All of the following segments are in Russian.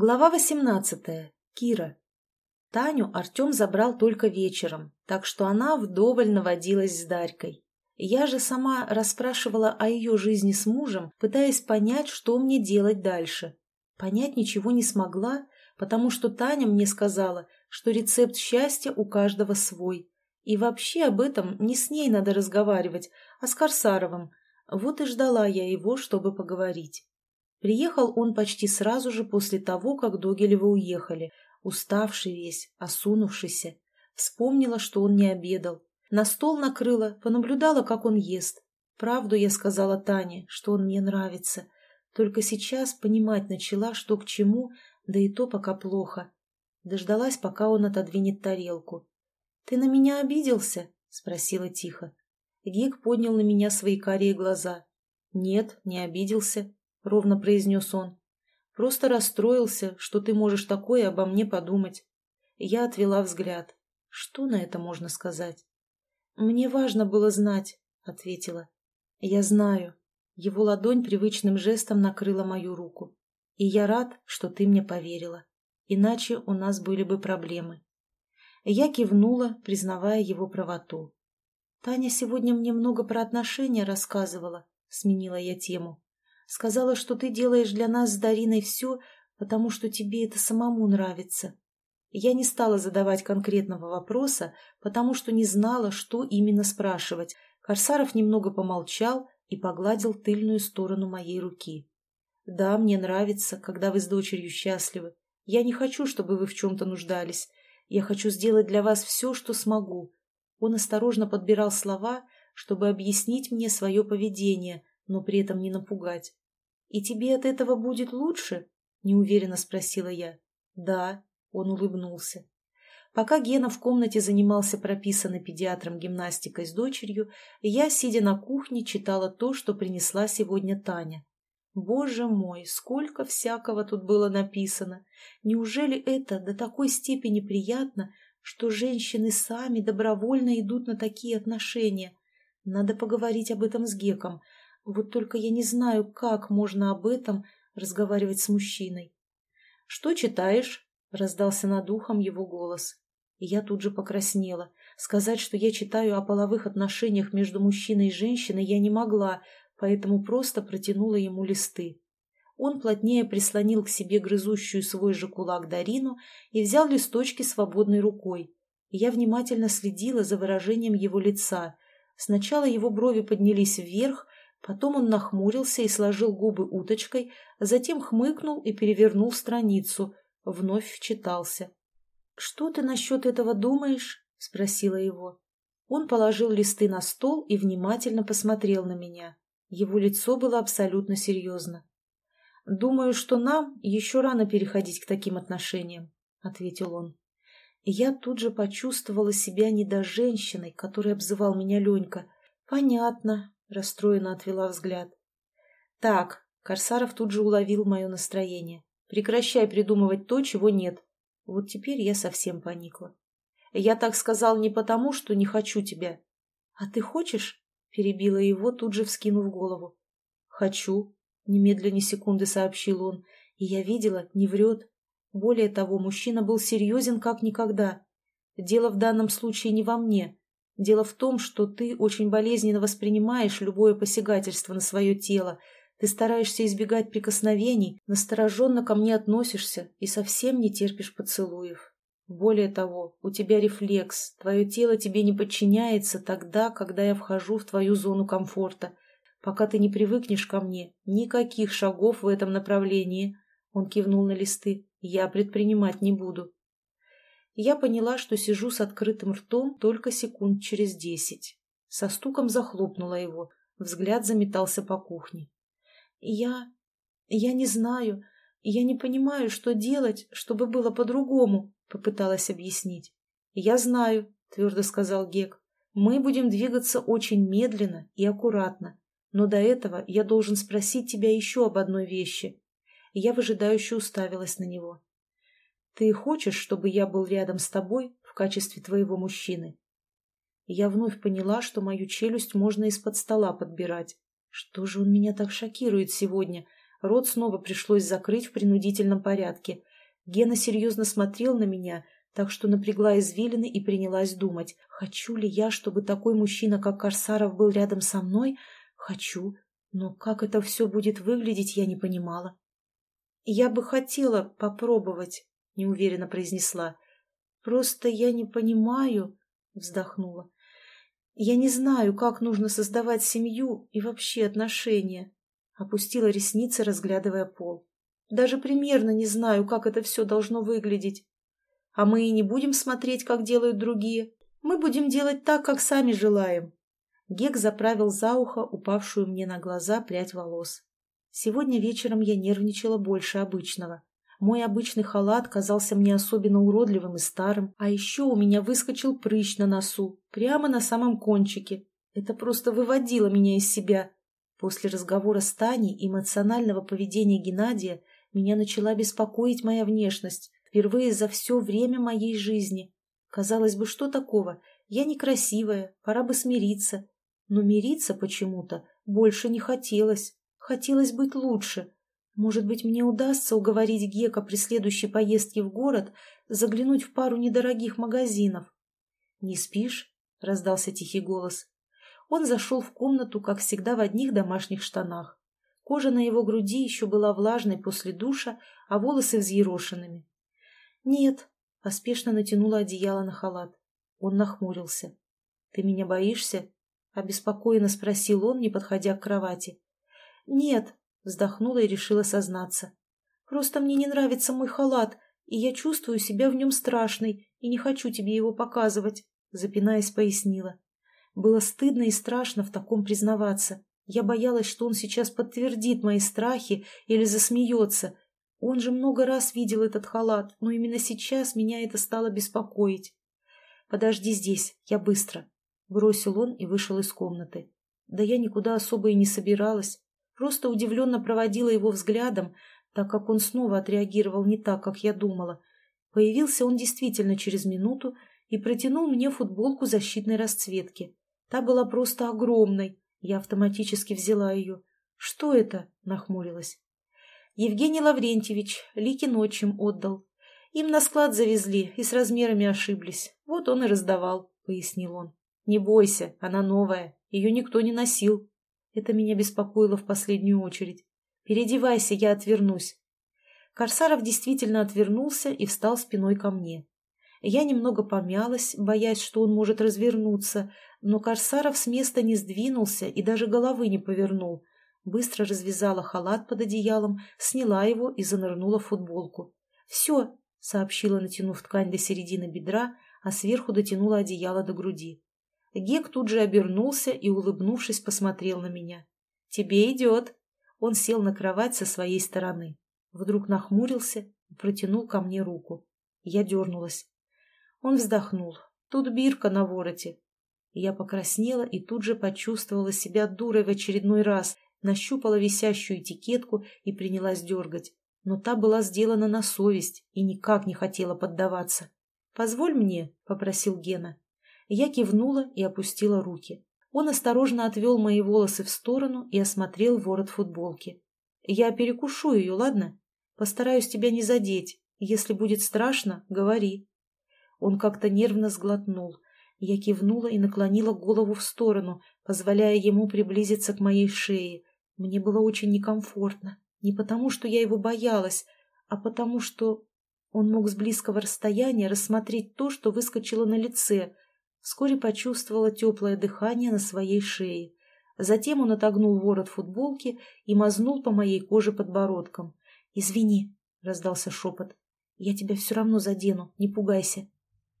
Глава восемнадцатая. Кира. Таню Артем забрал только вечером, так что она вдоволь наводилась с Дарькой. Я же сама расспрашивала о ее жизни с мужем, пытаясь понять, что мне делать дальше. Понять ничего не смогла, потому что Таня мне сказала, что рецепт счастья у каждого свой. И вообще об этом не с ней надо разговаривать, а с Корсаровым. Вот и ждала я его, чтобы поговорить. Приехал он почти сразу же после того, как Догилевы уехали, уставший весь, осунувшийся. Вспомнила, что он не обедал. На стол накрыла, понаблюдала, как он ест. Правду я сказала Тане, что он мне нравится. Только сейчас понимать начала, что к чему, да и то пока плохо. Дождалась, пока он отодвинет тарелку. «Ты на меня обиделся?» — спросила тихо. Гек поднял на меня свои карие глаза. «Нет, не обиделся. — ровно произнес он. «Просто расстроился, что ты можешь такое обо мне подумать». Я отвела взгляд. Что на это можно сказать? «Мне важно было знать», — ответила. «Я знаю». Его ладонь привычным жестом накрыла мою руку. «И я рад, что ты мне поверила. Иначе у нас были бы проблемы». Я кивнула, признавая его правоту. «Таня сегодня мне много про отношения рассказывала», — сменила я тему. Сказала, что ты делаешь для нас с Дариной все, потому что тебе это самому нравится. Я не стала задавать конкретного вопроса, потому что не знала, что именно спрашивать. Корсаров немного помолчал и погладил тыльную сторону моей руки. «Да, мне нравится, когда вы с дочерью счастливы. Я не хочу, чтобы вы в чем-то нуждались. Я хочу сделать для вас все, что смогу». Он осторожно подбирал слова, чтобы объяснить мне свое поведение, но при этом не напугать. «И тебе от этого будет лучше?» — неуверенно спросила я. «Да», — он улыбнулся. Пока Гена в комнате занимался прописанной педиатром гимнастикой с дочерью, я, сидя на кухне, читала то, что принесла сегодня Таня. Боже мой, сколько всякого тут было написано! Неужели это до такой степени приятно, что женщины сами добровольно идут на такие отношения? Надо поговорить об этом с Геком, вот только я не знаю, как можно об этом разговаривать с мужчиной. «Что читаешь?» — раздался над ухом его голос. И я тут же покраснела. Сказать, что я читаю о половых отношениях между мужчиной и женщиной, я не могла, поэтому просто протянула ему листы. Он плотнее прислонил к себе грызущую свой же кулак Дарину и взял листочки свободной рукой. Я внимательно следила за выражением его лица. Сначала его брови поднялись вверх, Потом он нахмурился и сложил губы уточкой, затем хмыкнул и перевернул страницу, вновь вчитался. «Что ты насчет этого думаешь?» — спросила его. Он положил листы на стол и внимательно посмотрел на меня. Его лицо было абсолютно серьезно. «Думаю, что нам еще рано переходить к таким отношениям», — ответил он. я тут же почувствовала себя не до женщиной, которой обзывал меня Ленька. «Понятно», Расстроенно отвела взгляд. «Так», — Корсаров тут же уловил мое настроение. «Прекращай придумывать то, чего нет. Вот теперь я совсем поникла. Я так сказал не потому, что не хочу тебя. А ты хочешь?» — перебила его, тут же вскинув голову. «Хочу», — немедленно секунды сообщил он. И я видела, не врет. Более того, мужчина был серьезен как никогда. Дело в данном случае не во мне. Дело в том, что ты очень болезненно воспринимаешь любое посягательство на свое тело. Ты стараешься избегать прикосновений, настороженно ко мне относишься и совсем не терпишь поцелуев. Более того, у тебя рефлекс, твое тело тебе не подчиняется тогда, когда я вхожу в твою зону комфорта. Пока ты не привыкнешь ко мне, никаких шагов в этом направлении, он кивнул на листы, я предпринимать не буду я поняла, что сижу с открытым ртом только секунд через десять. Со стуком захлопнула его, взгляд заметался по кухне. «Я... я не знаю, я не понимаю, что делать, чтобы было по-другому», — попыталась объяснить. «Я знаю», — твердо сказал Гек. «Мы будем двигаться очень медленно и аккуратно, но до этого я должен спросить тебя еще об одной вещи». Я выжидающе уставилась на него. Ты хочешь, чтобы я был рядом с тобой в качестве твоего мужчины? Я вновь поняла, что мою челюсть можно из-под стола подбирать. Что же он меня так шокирует сегодня? Рот снова пришлось закрыть в принудительном порядке. Гена серьезно смотрел на меня, так что напрягла извилины и принялась думать, хочу ли я, чтобы такой мужчина, как Корсаров, был рядом со мной? Хочу. Но как это все будет выглядеть, я не понимала. «Я бы хотела попробовать», — неуверенно произнесла. «Просто я не понимаю», — вздохнула. «Я не знаю, как нужно создавать семью и вообще отношения», — опустила ресницы, разглядывая пол. «Даже примерно не знаю, как это все должно выглядеть. А мы и не будем смотреть, как делают другие. Мы будем делать так, как сами желаем. Гек заправил за ухо упавшую мне на глаза прядь волос. Сегодня вечером я нервничала больше обычного. Мой обычный халат казался мне особенно уродливым и старым, а еще у меня выскочил прыщ на носу, прямо на самом кончике. Это просто выводило меня из себя. После разговора с Таней и эмоционального поведения Геннадия меня начала беспокоить моя внешность. Впервые за все время моей жизни. Казалось бы, что такого? Я некрасивая, пора бы смириться. Но мириться почему-то больше не хотелось. Хотелось быть лучше. Может быть, мне удастся уговорить Гека при следующей поездке в город заглянуть в пару недорогих магазинов. «Не спишь?» — раздался тихий голос. Он зашел в комнату, как всегда, в одних домашних штанах. Кожа на его груди еще была влажной после душа, а волосы взъерошенными. «Нет», — поспешно натянула одеяло на халат. Он нахмурился. «Ты меня боишься?» — обеспокоенно спросил он, не подходя к кровати. «Нет», — вздохнула и решила сознаться. «Просто мне не нравится мой халат, и я чувствую себя в нем страшной, и не хочу тебе его показывать», — запинаясь, пояснила. Было стыдно и страшно в таком признаваться. Я боялась, что он сейчас подтвердит мои страхи или засмеется, он же много раз видел этот халат, но именно сейчас меня это стало беспокоить. «Подожди здесь, я быстро», — бросил он и вышел из комнаты. Да я никуда особо и не собиралась, просто удивленно проводила его взглядом, так как он снова отреагировал не так, как я думала. Появился он действительно через минуту и протянул мне футболку защитной расцветки. Та была просто огромной, я автоматически взяла ее. «Что это?» — нахмурилась. Евгений Лаврентьевич Ликин отчим отдал. Им на склад завезли и с размерами ошиблись. Вот он и раздавал, — пояснил он. Не бойся, она новая, ее никто не носил. Это меня беспокоило в последнюю очередь. Переодевайся, я отвернусь. Корсаров действительно отвернулся и встал спиной ко мне. Я немного помялась, боясь, что он может развернуться, но Корсаров с места не сдвинулся и даже головы не повернул, быстро развязала халат под одеялом, сняла его и занырнула в футболку. «Все», — сообщила, натянув ткань до середины бедра, а сверху дотянула одеяло до груди. Гек тут же обернулся и, улыбнувшись, посмотрел на меня. «Тебе идет!» Он сел на кровать со своей стороны. Вдруг нахмурился и протянул ко мне руку. Я дернулась. Он вздохнул. Тут бирка на вороте. Я покраснела и тут же почувствовала себя дурой в очередной раз — нащупала висящую этикетку и принялась дергать. Но та была сделана на совесть и никак не хотела поддаваться. «Позволь мне», — попросил Гена. Я кивнула и опустила руки. Он осторожно отвел мои волосы в сторону и осмотрел ворот футболки. «Я перекушу ее, ладно? Постараюсь тебя не задеть. Если будет страшно, говори». Он как-то нервно сглотнул. Я кивнула и наклонила голову в сторону, позволяя ему приблизиться к моей шее. Мне было очень некомфортно. Не потому, что я его боялась, а потому, что он мог с близкого расстояния рассмотреть то, что выскочило на лице. Вскоре почувствовала теплое дыхание на своей шее. Затем он отогнул ворот футболки и мазнул по моей коже подбородком. «Извини», — раздался шепот. «Я тебя все равно задену, не пугайся».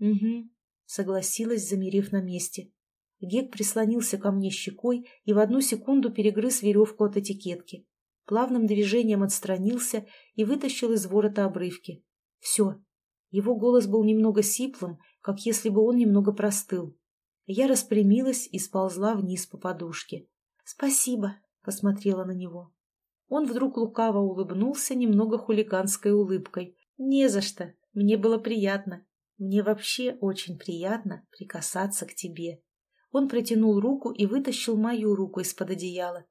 «Угу», — согласилась, замерев на месте. Гек прислонился ко мне щекой и в одну секунду перегрыз веревку от этикетки. Плавным движением отстранился и вытащил из ворота обрывки. Все. Его голос был немного сиплым, как если бы он немного простыл. Я распрямилась и сползла вниз по подушке. «Спасибо», — посмотрела на него. Он вдруг лукаво улыбнулся немного хулиганской улыбкой. «Не за что. Мне было приятно. Мне вообще очень приятно прикасаться к тебе». Он протянул руку и вытащил мою руку из-под одеяла.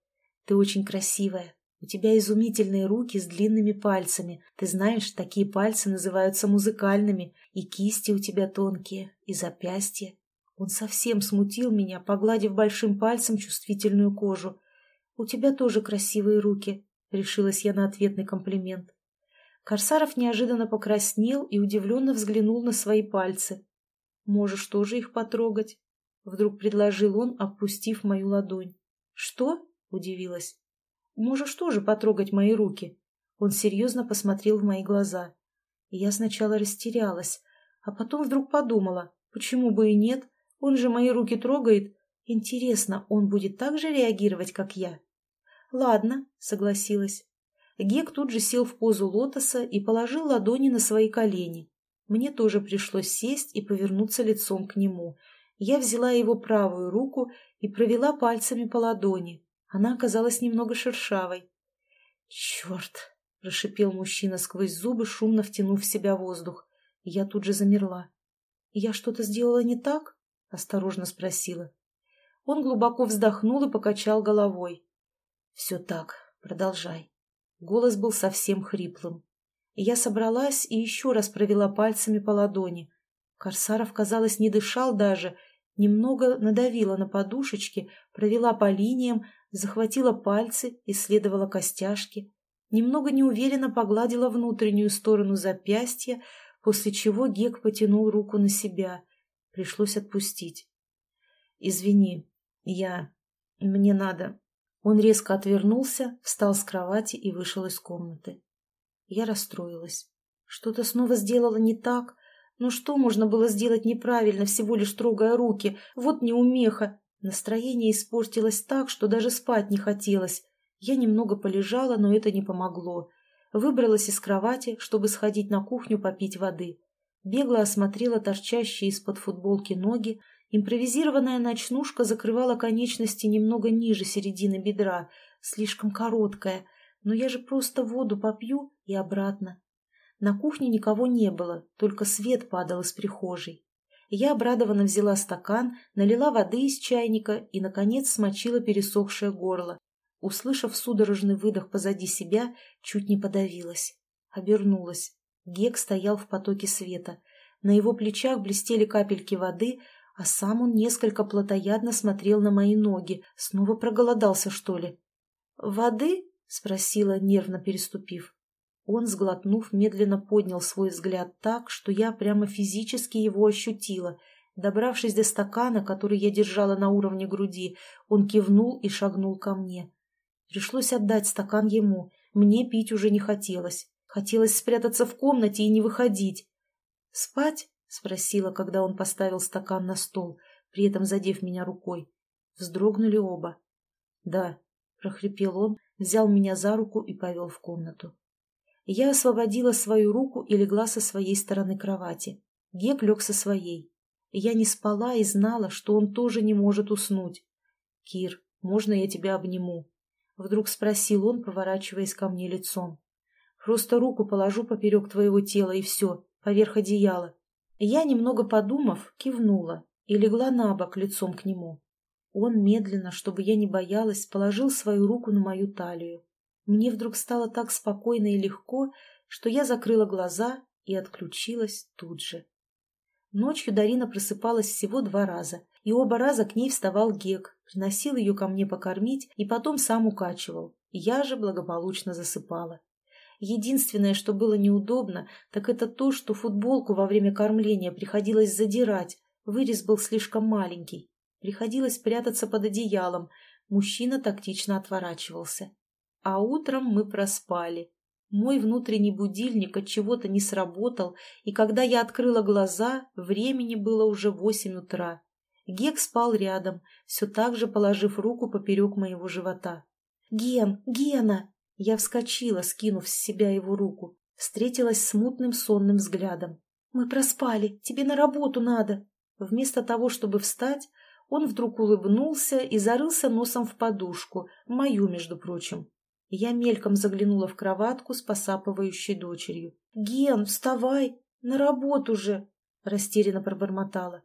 «Ты очень красивая», — У тебя изумительные руки с длинными пальцами. Ты знаешь, такие пальцы называются музыкальными. И кисти у тебя тонкие, и запястья. Он совсем смутил меня, погладив большим пальцем чувствительную кожу. «У тебя тоже красивые руки», — решилась я на ответный комплимент. Корсаров неожиданно покраснел и удивленно взглянул на свои пальцы. «Можешь тоже их потрогать», — вдруг предложил он, опустив мою ладонь. «Что?» — удивилась. «Можешь тоже потрогать мои руки». Он серьезно посмотрел в мои глаза. я сначала растерялась, а потом вдруг подумала, почему бы и нет, он же мои руки трогает. Интересно, он будет так же реагировать, как я? Ладно, согласилась. Гек тут же сел в позу лотоса и положил ладони на свои колени. Мне тоже пришлось сесть и повернуться лицом к нему. Я взяла его правую руку и провела пальцами по ладони. Она оказалась немного шершавой. «Черт!» – прошипел мужчина сквозь зубы, шумно втянув в себя воздух. Я тут же замерла. «Я что-то сделала не так?» – осторожно спросила. Он глубоко вздохнул и покачал головой. «Все так, продолжай». Голос был совсем хриплым. Я собралась и еще раз провела пальцами по ладони. Корсаров, казалось, не дышал даже, немного надавила на подушечки, провела по линиям, захватила пальцы, исследовала костяшки, немного неуверенно погладила внутреннюю сторону запястья, после чего Гек потянул руку на себя. Пришлось отпустить. «Извини, я... Мне надо...» Он резко отвернулся, встал с кровати и вышел из комнаты. Я расстроилась. Что-то снова сделала не так. Но что можно было сделать неправильно, всего лишь трогая руки? Вот неумеха. Настроение испортилось так, что даже спать не хотелось. Я немного полежала, но это не помогло. Выбралась из кровати, чтобы сходить на кухню попить воды. Бегло осмотрела торчащие из-под футболки ноги, Импровизированная ночнушка закрывала конечности немного ниже середины бедра, слишком короткая, но я же просто воду попью и обратно. На кухне никого не было, только свет падал из прихожей. Я обрадованно взяла стакан, налила воды из чайника и, наконец, смочила пересохшее горло. Услышав судорожный выдох позади себя, чуть не подавилась. Обернулась. Гек стоял в потоке света. На его плечах блестели капельки воды, а сам он несколько плотоядно смотрел на мои ноги. Снова проголодался, что ли? «Воды?» — спросила, нервно переступив. Он, сглотнув, медленно поднял свой взгляд так, что я прямо физически его ощутила. Добравшись до стакана, который я держала на уровне груди, он кивнул и шагнул ко мне. Пришлось отдать стакан ему. Мне пить уже не хотелось. Хотелось спрятаться в комнате и не выходить. «Спать?» — спросила, когда он поставил стакан на стол, при этом задев меня рукой. Вздрогнули оба. «Да», — прохрипел он, взял меня за руку и повел в комнату. Я освободила свою руку и легла со своей стороны кровати. Гек лег со своей. Я не спала и знала, что он тоже не может уснуть. «Кир, можно я тебя обниму?» Вдруг спросил он, поворачиваясь ко мне лицом. «Просто руку положу поперек твоего тела, и все, поверх одеяла. Я, немного подумав, кивнула и легла на бок лицом к нему. Он медленно, чтобы я не боялась, положил свою руку на мою талию. Мне вдруг стало так спокойно и легко, что я закрыла глаза и отключилась тут же. Ночью Дарина просыпалась всего два раза, и оба раза к ней вставал Гек, приносил ее ко мне покормить и потом сам укачивал. Я же благополучно засыпала. Единственное, что было неудобно, так это то, что футболку во время кормления приходилось задирать. Вырез был слишком маленький. Приходилось прятаться под одеялом. Мужчина тактично отворачивался. А утром мы проспали. Мой внутренний будильник от чего-то не сработал, и когда я открыла глаза, времени было уже восемь утра. Гек спал рядом, все так же положив руку поперек моего живота. «Ген! Гена!» Я вскочила, скинув с себя его руку, встретилась с мутным сонным взглядом. «Мы проспали, тебе на работу надо!» Вместо того, чтобы встать, он вдруг улыбнулся и зарылся носом в подушку, мою, между прочим. Я мельком заглянула в кроватку с посапывающей дочерью. «Ген, вставай! На работу же!» — растерянно пробормотала.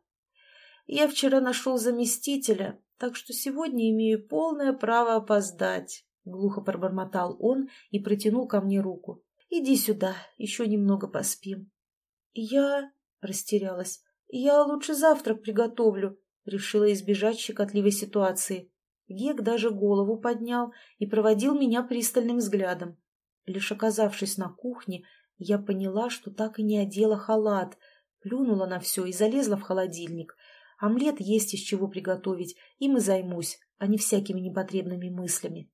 «Я вчера нашел заместителя, так что сегодня имею полное право опоздать», глухо пробормотал он и протянул ко мне руку. «Иди сюда, еще немного поспим». «Я...» — растерялась. «Я лучше завтрак приготовлю», — решила избежать щекотливой ситуации. Гек даже голову поднял и проводил меня пристальным взглядом. Лишь оказавшись на кухне, я поняла, что так и не одела халат, плюнула на все и залезла в холодильник. Омлет есть из чего приготовить, им и займусь, а не всякими непотребными мыслями.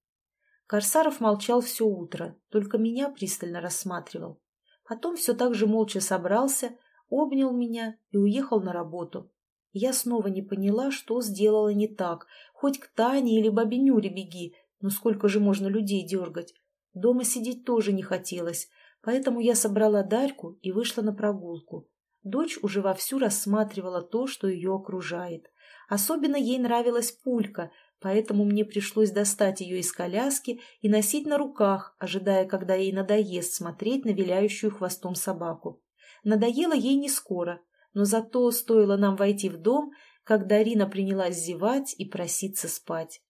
Корсаров молчал все утро, только меня пристально рассматривал. Потом все так же молча собрался, обнял меня и уехал на работу. Я снова не поняла, что сделала не так. Хоть к Тане или бабе Нюре беги, но сколько же можно людей дергать? Дома сидеть тоже не хотелось, поэтому я собрала Дарьку и вышла на прогулку. Дочь уже вовсю рассматривала то, что ее окружает. Особенно ей нравилась пулька, поэтому мне пришлось достать ее из коляски и носить на руках, ожидая, когда ей надоест смотреть на виляющую хвостом собаку. Надоело ей не скоро, но зато стоило нам войти в дом, как Дарина принялась зевать и проситься спать.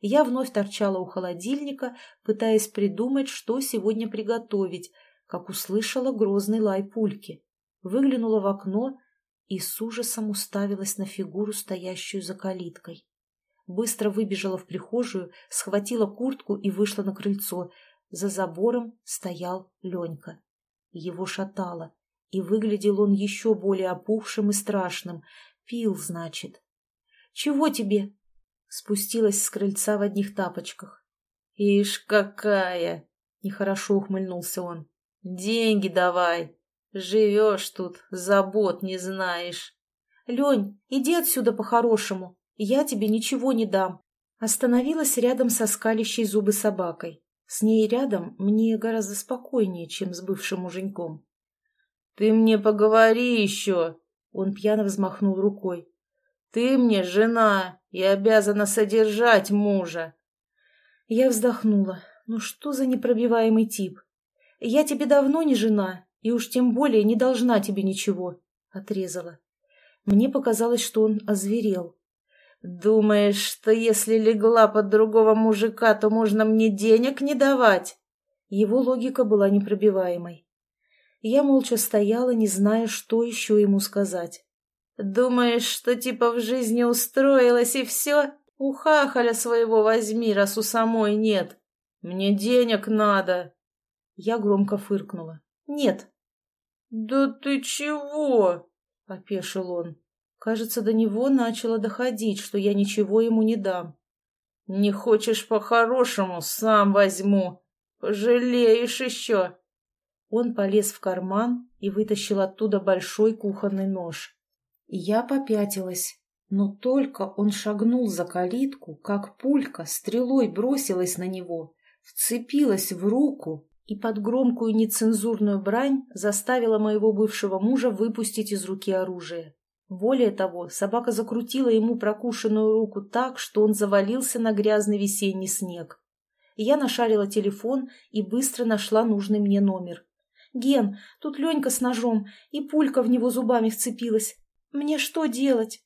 Я вновь торчала у холодильника, пытаясь придумать, что сегодня приготовить, как услышала грозный лай пульки. Выглянула в окно и с ужасом уставилась на фигуру, стоящую за калиткой. Быстро выбежала в прихожую, схватила куртку и вышла на крыльцо. За забором стоял Ленька. Его шатало, и выглядел он еще более опухшим и страшным. Пил, значит. «Чего тебе?» Спустилась с крыльца в одних тапочках. «Ишь, какая!» — нехорошо ухмыльнулся он. «Деньги давай! Живешь тут, забот не знаешь!» «Лень, иди отсюда по-хорошему, я тебе ничего не дам!» Остановилась рядом со скалящей зубы собакой. С ней рядом мне гораздо спокойнее, чем с бывшим муженьком. «Ты мне поговори еще!» Он пьяно взмахнул рукой. «Ты мне жена и обязана содержать мужа!» Я вздохнула. «Ну что за непробиваемый тип? Я тебе давно не жена, и уж тем более не должна тебе ничего!» Отрезала. Мне показалось, что он озверел. «Думаешь, что если легла под другого мужика, то можно мне денег не давать?» Его логика была непробиваемой. Я молча стояла, не зная, что еще ему сказать. «Думаешь, что типа в жизни устроилась и все? У хахаля своего возьми, раз у самой нет. Мне денег надо!» Я громко фыркнула. «Нет». «Да ты чего?» — опешил он. Кажется, до него начало доходить, что я ничего ему не дам. «Не хочешь по-хорошему, сам возьму. Пожалеешь еще!» Он полез в карман и вытащил оттуда большой кухонный нож. Я попятилась, но только он шагнул за калитку, как пулька стрелой бросилась на него, вцепилась в руку и под громкую нецензурную брань заставила моего бывшего мужа выпустить из руки оружие. Более того, собака закрутила ему прокушенную руку так, что он завалился на грязный весенний снег. Я нашарила телефон и быстро нашла нужный мне номер. «Ген, тут Ленька с ножом, и пулька в него зубами вцепилась. Мне что делать?»